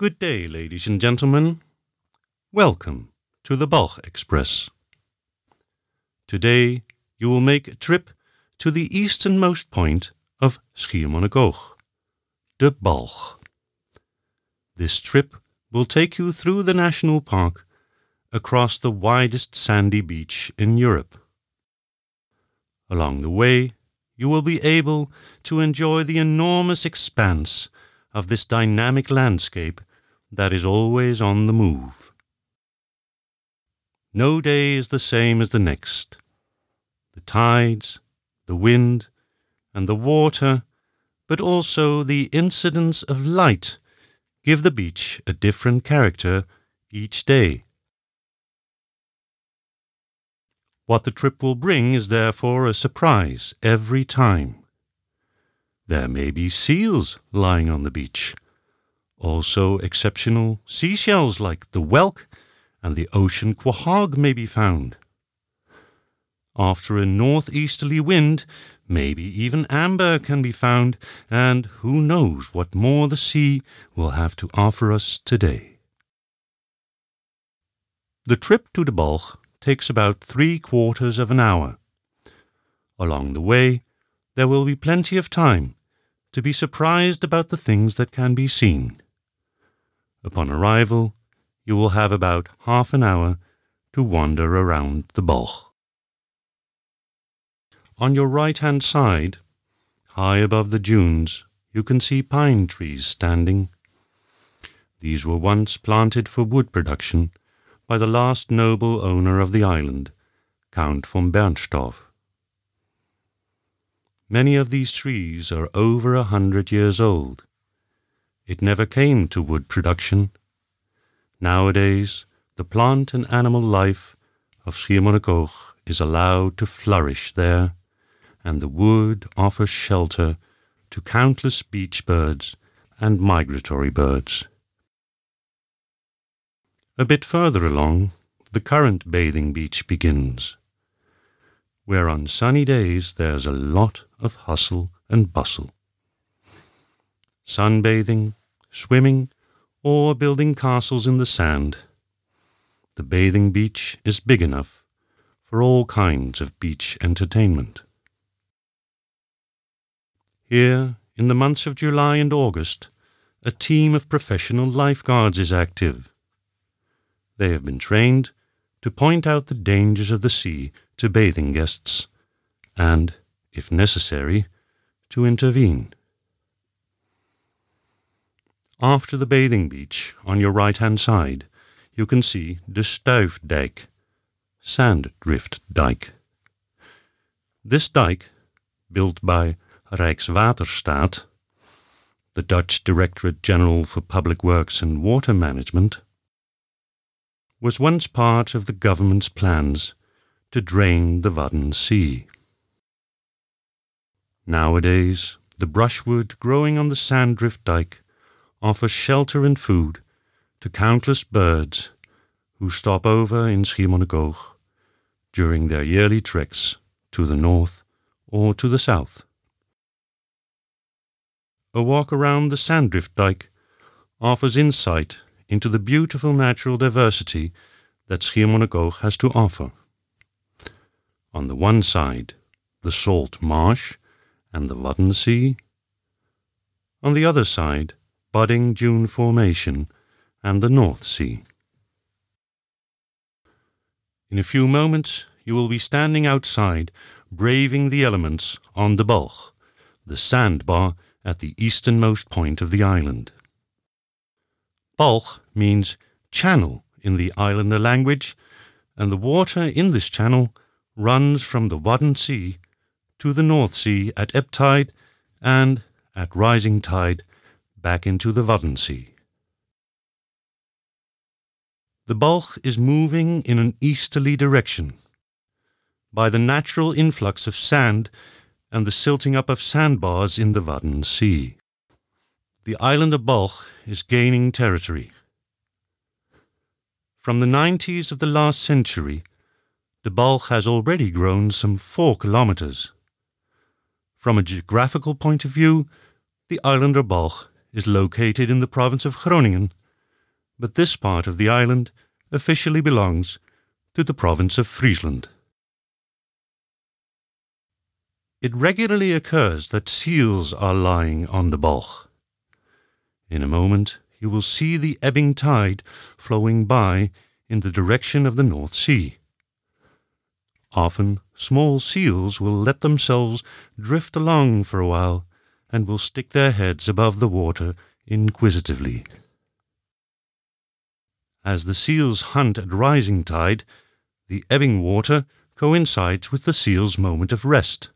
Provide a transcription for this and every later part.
Good day, ladies and gentlemen. Welcome to the Balg Express. Today you will make a trip to the easternmost point of Schiermonnikoog, the Balg. This trip will take you through the national park across the widest sandy beach in Europe. Along the way, you will be able to enjoy the enormous expanse of this dynamic landscape that is always on the move. No day is the same as the next. The tides, the wind, and the water, but also the incidence of light, give the beach a different character each day. What the trip will bring is therefore a surprise every time. There may be seals lying on the beach. Also, exceptional seashells like the whelk and the ocean quahog may be found. After a northeasterly wind, maybe even amber can be found, and who knows what more the sea will have to offer us today. The trip to the Balg takes about three quarters of an hour. Along the way, there will be plenty of time to be surprised about the things that can be seen. Upon arrival, you will have about half an hour to wander around the Balg. On your right hand side, high above the dunes, you can see pine trees standing. These were once planted for wood production by the last noble owner of the island, Count von Bernstorff. Many of these trees are over a hundred years old. It never came to wood production. Nowadays, the plant and animal life of Schiermonnikoog is allowed to flourish there, and the wood offers shelter to countless beach birds and migratory birds. A bit further along, the current bathing beach begins where on sunny days there's a lot of hustle and bustle. Sunbathing, swimming, or building castles in the sand. The bathing beach is big enough for all kinds of beach entertainment. Here, in the months of July and August, a team of professional lifeguards is active. They have been trained to point out the dangers of the sea to bathing guests, and, if necessary, to intervene. After the bathing beach, on your right hand side, you can see the Stuifdijk, sand drift dike. This dike, built by Rijkswaterstaat, the Dutch Directorate General for Public Works and Water Management, was once part of the government's plans to drain the Wadden Sea. Nowadays, the brushwood growing on the sand drift dike offers shelter and food to countless birds who stop over in Schiermonnikoog during their yearly treks to the north or to the south. A walk around the Sanddrift dike offers insight into the beautiful natural diversity that Schiermonnikoog has to offer. On the one side, the salt marsh and the Wadden Sea. On the other side, budding dune formation and the North Sea. In a few moments, you will be standing outside, braving the elements on the Balg, the sandbar at the easternmost point of the island. Balg means channel in the islander language, and the water in this channel runs from the Wadden Sea to the North Sea at ebb tide and, at rising tide, back into the Wadden Sea. The Balg is moving in an easterly direction. By the natural influx of sand and the silting up of sandbars in the Wadden Sea. The island of Balg is gaining territory. From the 90s of the last century, the Balg has already grown some four kilometers. From a geographical point of view, the island of Balg is located in the province of Groningen but this part of the island officially belongs to the province of Friesland. It regularly occurs that seals are lying on the Balg. In a moment, you will see the ebbing tide flowing by in the direction of the North Sea. Often, small seals will let themselves drift along for a while and will stick their heads above the water inquisitively. As the seals hunt at rising tide, the ebbing water coincides with the seal's moment of rest.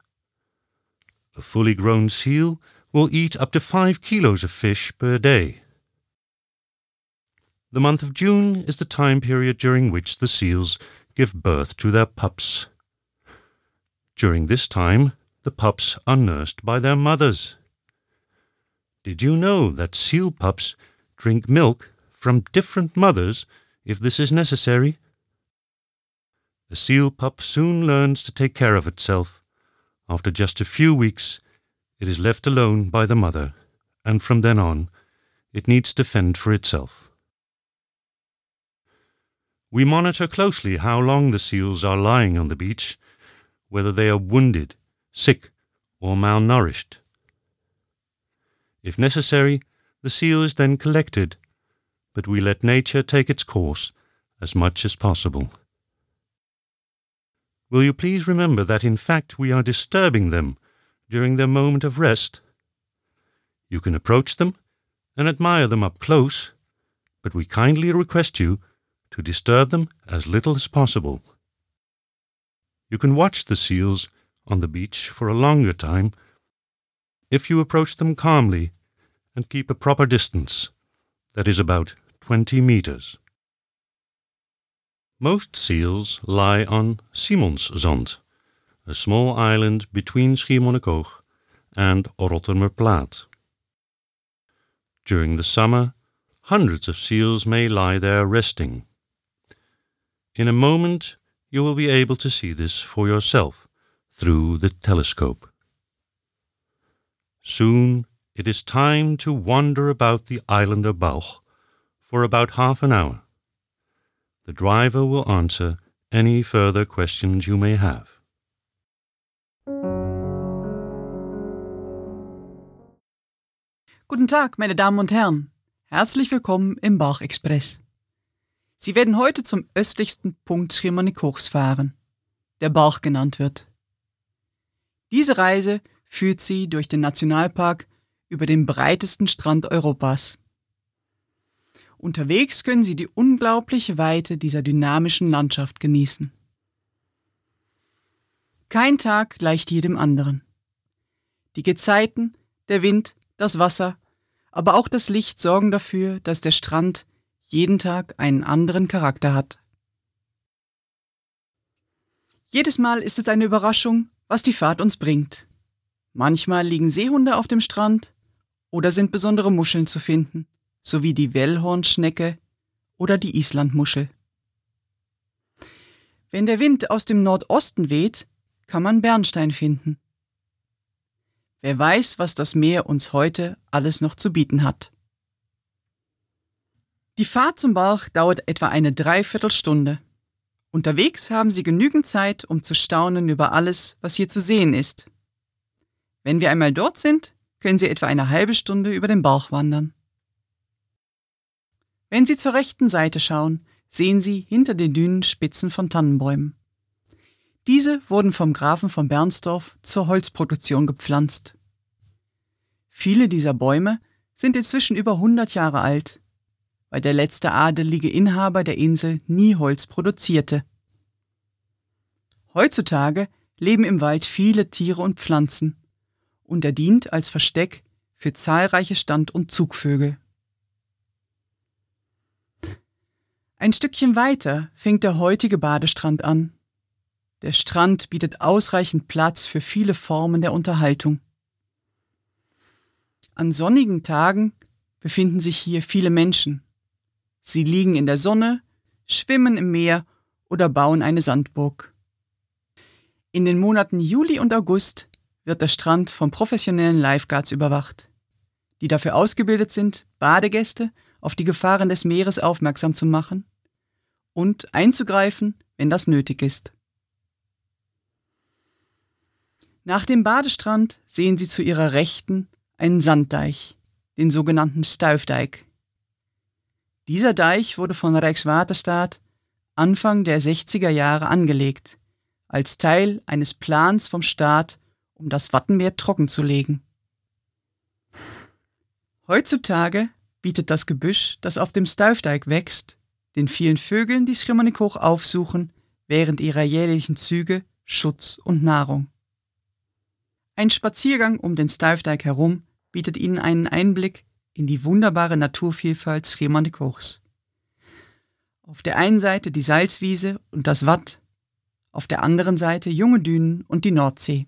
A fully grown seal will eat up to five kilos of fish per day. The month of June is the time period during which the seals give birth to their pups. During this time, the pups are nursed by their mothers. Did you know that seal pups drink milk from different mothers if this is necessary? The seal pup soon learns to take care of itself. After just a few weeks, it is left alone by the mother, and from then on, it needs to fend for itself. We monitor closely how long the seals are lying on the beach, whether they are wounded, sick, or malnourished. If necessary, the seal is then collected, but we let nature take its course as much as possible. Will you please remember that in fact we are disturbing them during their moment of rest? You can approach them and admire them up close, but we kindly request you to disturb them as little as possible. You can watch the seals on the beach for a longer time if you approach them calmly and keep a proper distance, that is about 20 meters. Most seals lie on Simonszand, a small island between Schiermonnikoog and Rottumerplaat. During the summer, hundreds of seals may lie there resting. In a moment, you will be able to see this for yourself through the telescope. Soon it is time to wander about the Islander Bauch for about half an hour. The driver will answer any further questions you may have. Guten Tag, meine Damen und Herren. Herzlich willkommen im Bauch-Express. Sie werden heute zum östlichsten Punkt Schiermonnikochs fahren, der Bauch genannt wird. Diese Reise führt Sie durch den Nationalpark über den breitesten Strand Europas. Unterwegs können Sie die unglaubliche Weite dieser dynamischen Landschaft genießen. Kein Tag gleicht jedem anderen. Die Gezeiten, der Wind, das Wasser, aber auch das Licht sorgen dafür, dass der Strand jeden Tag einen anderen Charakter hat. Jedes Mal ist es eine Überraschung, was die Fahrt uns bringt. Manchmal liegen Seehunde auf dem Strand oder sind besondere Muscheln zu finden, sowie die Wellhornschnecke oder die Islandmuschel. Wenn der Wind aus dem Nordosten weht, kann man Bernstein finden. Wer weiß, was das Meer uns heute alles noch zu bieten hat. Die Fahrt zum Bauch dauert etwa eine Dreiviertelstunde. Unterwegs haben Sie genügend Zeit, um zu staunen über alles, was hier zu sehen ist. Wenn wir einmal dort sind, können Sie etwa eine halbe Stunde über den Bauch wandern. Wenn Sie zur rechten Seite schauen, sehen Sie hinter den Dünen Spitzen von Tannenbäumen. Diese wurden vom Grafen von Bernsdorf zur Holzproduktion gepflanzt. Viele dieser Bäume sind inzwischen über 100 Jahre alt, weil der letzte adelige Inhaber der Insel nie Holz produzierte. Heutzutage leben im Wald viele Tiere und Pflanzen und er dient als Versteck für zahlreiche Stand- und Zugvögel. Ein Stückchen weiter fängt der heutige Badestrand an. Der Strand bietet ausreichend Platz für viele Formen der Unterhaltung. An sonnigen Tagen befinden sich hier viele Menschen. Sie liegen in der Sonne, schwimmen im Meer oder bauen eine Sandburg. In den Monaten Juli und August wird der Strand von professionellen Lifeguards überwacht, die dafür ausgebildet sind, Badegäste auf die Gefahren des Meeres aufmerksam zu machen und einzugreifen, wenn das nötig ist. Nach dem Badestrand sehen Sie zu Ihrer Rechten einen Sanddeich, den sogenannten Stuifdijk. Dieser Deich wurde von Rijkswaterstaat Anfang der 60er Jahre angelegt, als Teil eines Plans vom Staat, um das Wattenmeer trocken zu legen. Heutzutage bietet das Gebüsch, das auf dem Stuifdijk wächst, den vielen Vögeln, die Schrimmernikhoch aufsuchen, während ihrer jährlichen Züge Schutz und Nahrung. Ein Spaziergang um den Stuifdijk herum bietet Ihnen einen Einblick in die wunderbare Naturvielfalt Schrimmernikhochs. Auf der einen Seite die Salzwiese und das Watt, auf der anderen Seite junge Dünen und die Nordsee.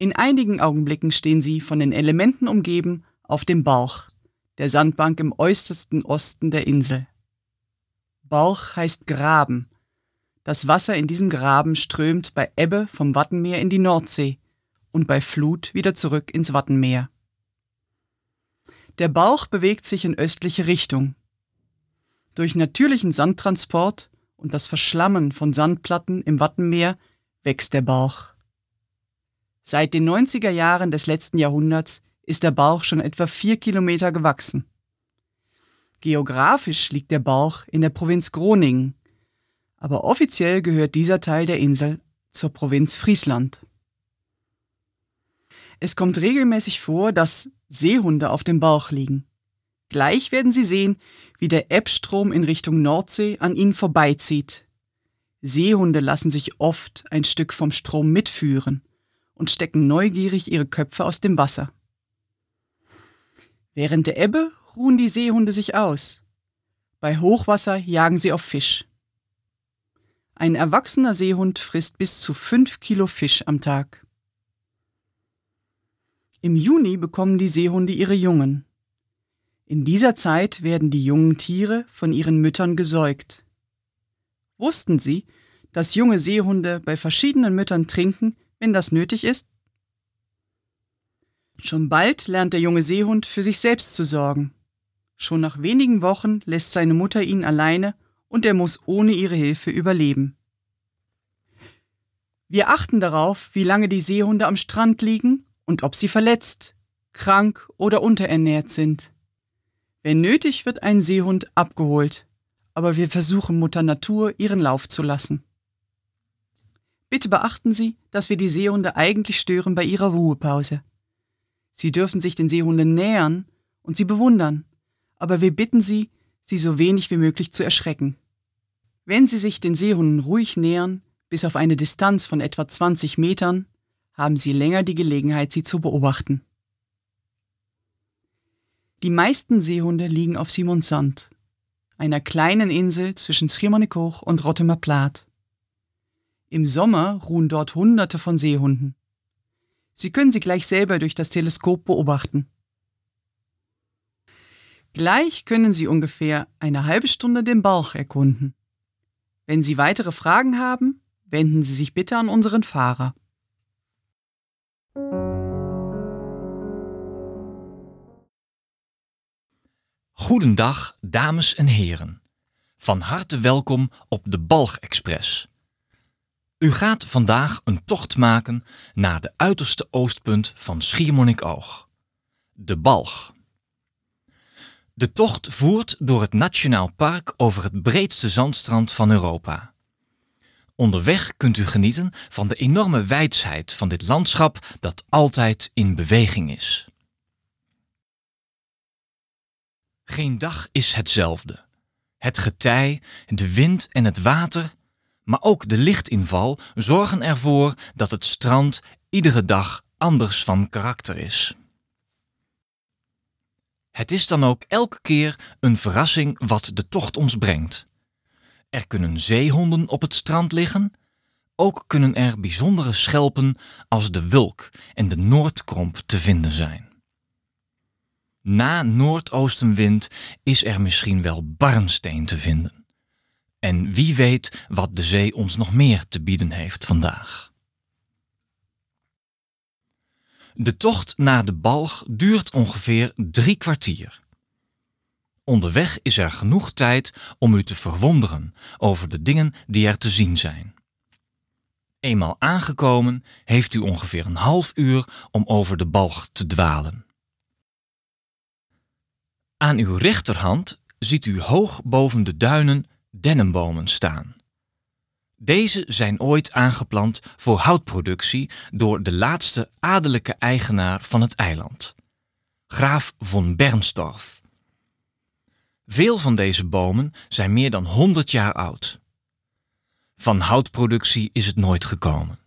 In einigen Augenblicken stehen sie, von den Elementen umgeben, auf dem Bauch, der Sandbank im äußersten Osten der Insel. Bauch heißt Graben. Das Wasser in diesem Graben strömt bei Ebbe vom Wattenmeer in die Nordsee und bei Flut wieder zurück ins Wattenmeer. Der Bauch bewegt sich in östliche Richtung. Durch natürlichen Sandtransport und das Verschlammen von Sandplatten im Wattenmeer wächst der Bauch. Seit den 90er Jahren des letzten Jahrhunderts ist der Bauch schon etwa vier Kilometer gewachsen. Geografisch liegt der Bauch in der Provinz Groningen, aber offiziell gehört dieser Teil der Insel zur Provinz Friesland. Es kommt regelmäßig vor, dass Seehunde auf dem Bauch liegen. Gleich werden Sie sehen, wie der Ebbstrom in Richtung Nordsee an ihnen vorbeizieht. Seehunde lassen sich oft ein Stück vom Strom mitführen und stecken neugierig ihre Köpfe aus dem Wasser. Während der Ebbe ruhen die Seehunde sich aus. Bei Hochwasser jagen sie auf Fisch. Ein erwachsener Seehund frisst bis zu fünf Kilo Fisch am Tag. Im Juni bekommen die Seehunde ihre Jungen. In dieser Zeit werden die jungen Tiere von ihren Müttern gesäugt. Wussten Sie, dass junge Seehunde bei verschiedenen Müttern trinken, wenn das nötig ist? Schon bald lernt der junge Seehund für sich selbst zu sorgen. Schon nach wenigen Wochen lässt seine Mutter ihn alleine und er muss ohne ihre Hilfe überleben. Wir achten darauf, wie lange die Seehunde am Strand liegen und ob sie verletzt, krank oder unterernährt sind. Wenn nötig, wird ein Seehund abgeholt, aber wir versuchen Mutter Natur ihren Lauf zu lassen. Bitte beachten Sie, dass wir die Seehunde eigentlich stören bei ihrer Ruhepause. Sie dürfen sich den Seehunden nähern und sie bewundern, aber wir bitten Sie, sie so wenig wie möglich zu erschrecken. Wenn Sie sich den Seehunden ruhig nähern, bis auf eine Distanz von etwa 20 Metern, haben Sie länger die Gelegenheit, sie zu beobachten. Die meisten Seehunde liegen auf Simonsand, einer kleinen Insel zwischen Schiermonnikoog und Rottemer Plaat. Im Sommer ruhen dort Hunderte von Seehunden. Sie können sie gleich selber durch das Teleskop beobachten. Gleich können Sie ungefähr eine halbe Stunde den Bauch erkunden. Wenn Sie weitere Fragen haben, wenden Sie sich bitte an unseren Fahrer. Goedendag, dames en heren. Van harte welkom op de Balg Express. U gaat vandaag een tocht maken naar de uiterste oostpunt van Schiermonnikoog, de Balg. De tocht voert door het Nationaal Park over het breedste zandstrand van Europa. Onderweg kunt u genieten van de enorme wijsheid van dit landschap dat altijd in beweging is. Geen dag is hetzelfde. Het getij, de wind en het water maar ook de lichtinval zorgen ervoor dat het strand iedere dag anders van karakter is. Het is dan ook elke keer een verrassing wat de tocht ons brengt. Er kunnen zeehonden op het strand liggen, ook kunnen er bijzondere schelpen als de wulk en de noordkromp te vinden zijn. Na noordoostenwind is er misschien wel barnsteen te vinden. En wie weet wat de zee ons nog meer te bieden heeft vandaag. De tocht naar de balg duurt ongeveer drie kwartier. Onderweg is er genoeg tijd om u te verwonderen over de dingen die er te zien zijn. Eenmaal aangekomen heeft u ongeveer een half uur om over de balg te dwalen. Aan uw rechterhand ziet u hoog boven de duinen dennenbomen staan. Deze zijn ooit aangeplant voor houtproductie door de laatste adellijke eigenaar van het eiland, graaf von Bernstorff. Veel van deze bomen zijn meer dan 100 jaar oud. Van houtproductie is het nooit gekomen.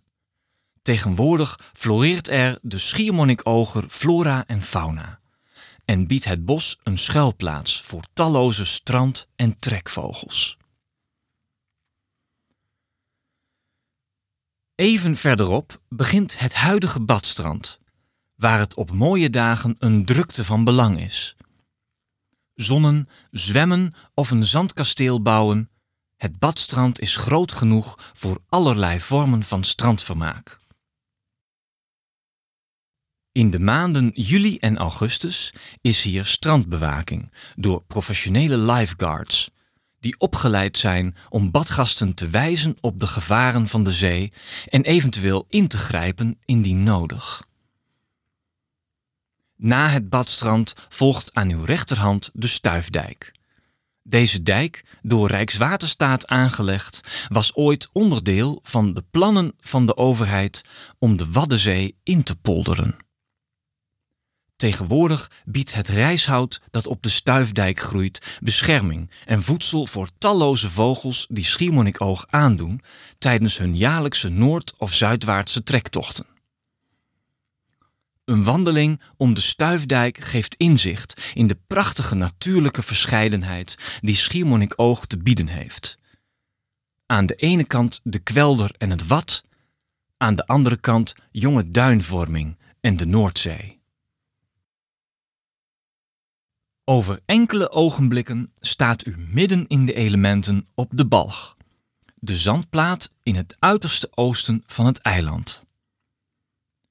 Tegenwoordig floreert er de schiermonnikoger flora en fauna en biedt het bos een schuilplaats voor talloze strand- en trekvogels. Even verderop begint het huidige badstrand, waar het op mooie dagen een drukte van belang is. Zonnen, zwemmen of een zandkasteel bouwen, het badstrand is groot genoeg voor allerlei vormen van strandvermaak. In de maanden juli en augustus is hier strandbewaking door professionele lifeguards, die opgeleid zijn om badgasten te wijzen op de gevaren van de zee en eventueel in te grijpen indien nodig. Na het badstrand volgt aan uw rechterhand de Stuifdijk. Deze dijk, door Rijkswaterstaat aangelegd, was ooit onderdeel van de plannen van de overheid om de Waddenzee in te polderen. Tegenwoordig biedt het rijshout dat op de Stuifdijk groeit bescherming en voedsel voor talloze vogels die Schiermonnikoog aandoen tijdens hun jaarlijkse noord- of zuidwaartse trektochten. Een wandeling om de Stuifdijk geeft inzicht in de prachtige natuurlijke verscheidenheid die Schiermonnikoog te bieden heeft. Aan de ene kant de kwelder en het Wad, aan de andere kant jonge duinvorming en de Noordzee. Over enkele ogenblikken staat u midden in de elementen op de Balg, de zandplaat in het uiterste oosten van het eiland.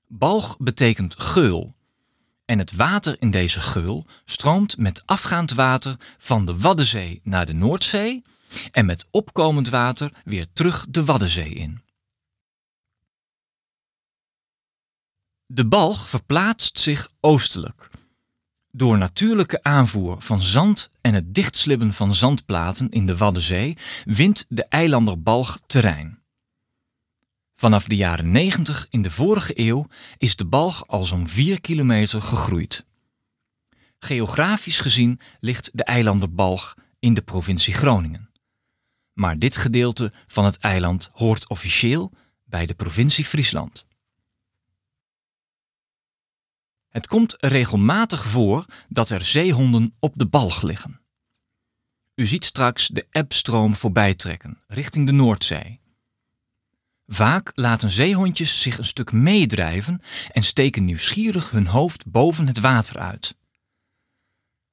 Balg betekent geul en het water in deze geul stroomt met afgaand water van de Waddenzee naar de Noordzee en met opkomend water weer terug de Waddenzee in. De balg verplaatst zich oostelijk door natuurlijke aanvoer van zand en het dichtslibben van zandplaten in de Waddenzee wint de eilanderbalg terrein. Vanaf de jaren 90 in de vorige eeuw is de balg al zo'n 4 kilometer gegroeid. Geografisch gezien ligt de eilanderbalg in de provincie Groningen. Maar dit gedeelte van het eiland hoort officieel bij de provincie Friesland. Het komt regelmatig voor dat er zeehonden op de balg liggen. U ziet straks de ebstroom voorbij trekken, richting de Noordzee. Vaak laten zeehondjes zich een stuk meedrijven en steken nieuwsgierig hun hoofd boven het water uit.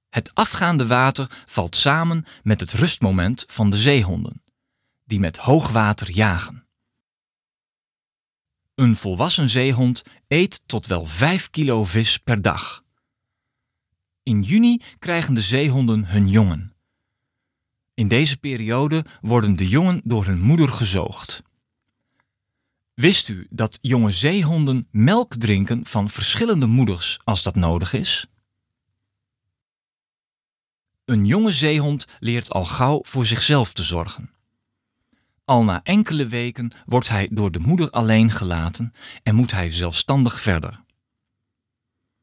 Het afgaande water valt samen met het rustmoment van de zeehonden, die met hoogwater jagen. Een volwassen zeehond eet tot wel 5 kilo vis per dag. In juni krijgen de zeehonden hun jongen. In deze periode worden de jongen door hun moeder gezoogd. Wist u dat jonge zeehonden melk drinken van verschillende moeders als dat nodig is? Een jonge zeehond leert al gauw voor zichzelf te zorgen. Al na enkele weken wordt hij door de moeder alleen gelaten en moet hij zelfstandig verder.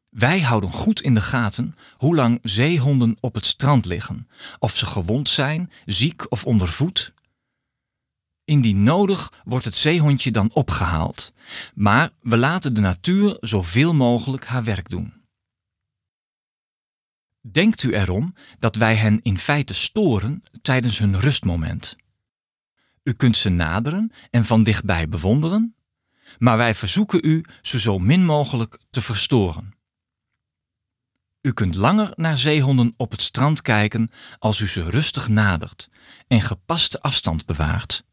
Wij houden goed in de gaten hoe lang zeehonden op het strand liggen, of ze gewond zijn, ziek of ondervoed. Indien nodig wordt het zeehondje dan opgehaald, maar we laten de natuur zoveel mogelijk haar werk doen. Denkt u erom dat wij hen in feite storen tijdens hun rustmoment? U kunt ze naderen en van dichtbij bewonderen, maar wij verzoeken u ze zo min mogelijk te verstoren. U kunt langer naar zeehonden op het strand kijken als u ze rustig nadert en gepaste afstand bewaart,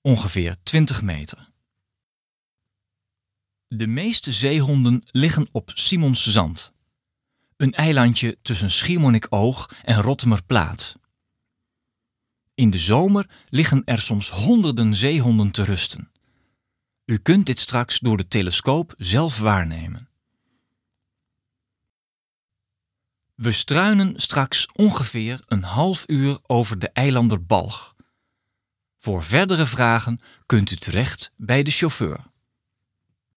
ongeveer 20 meter. De meeste zeehonden liggen op Simons Zand. Een eilandje tussen Schiermonnikoog en Rottemerplaat. In de zomer liggen er soms honderden zeehonden te rusten. U kunt dit straks door de telescoop zelf waarnemen. We struinen straks ongeveer een half uur over de eilanderbalg. Voor verdere vragen kunt u terecht bij de chauffeur.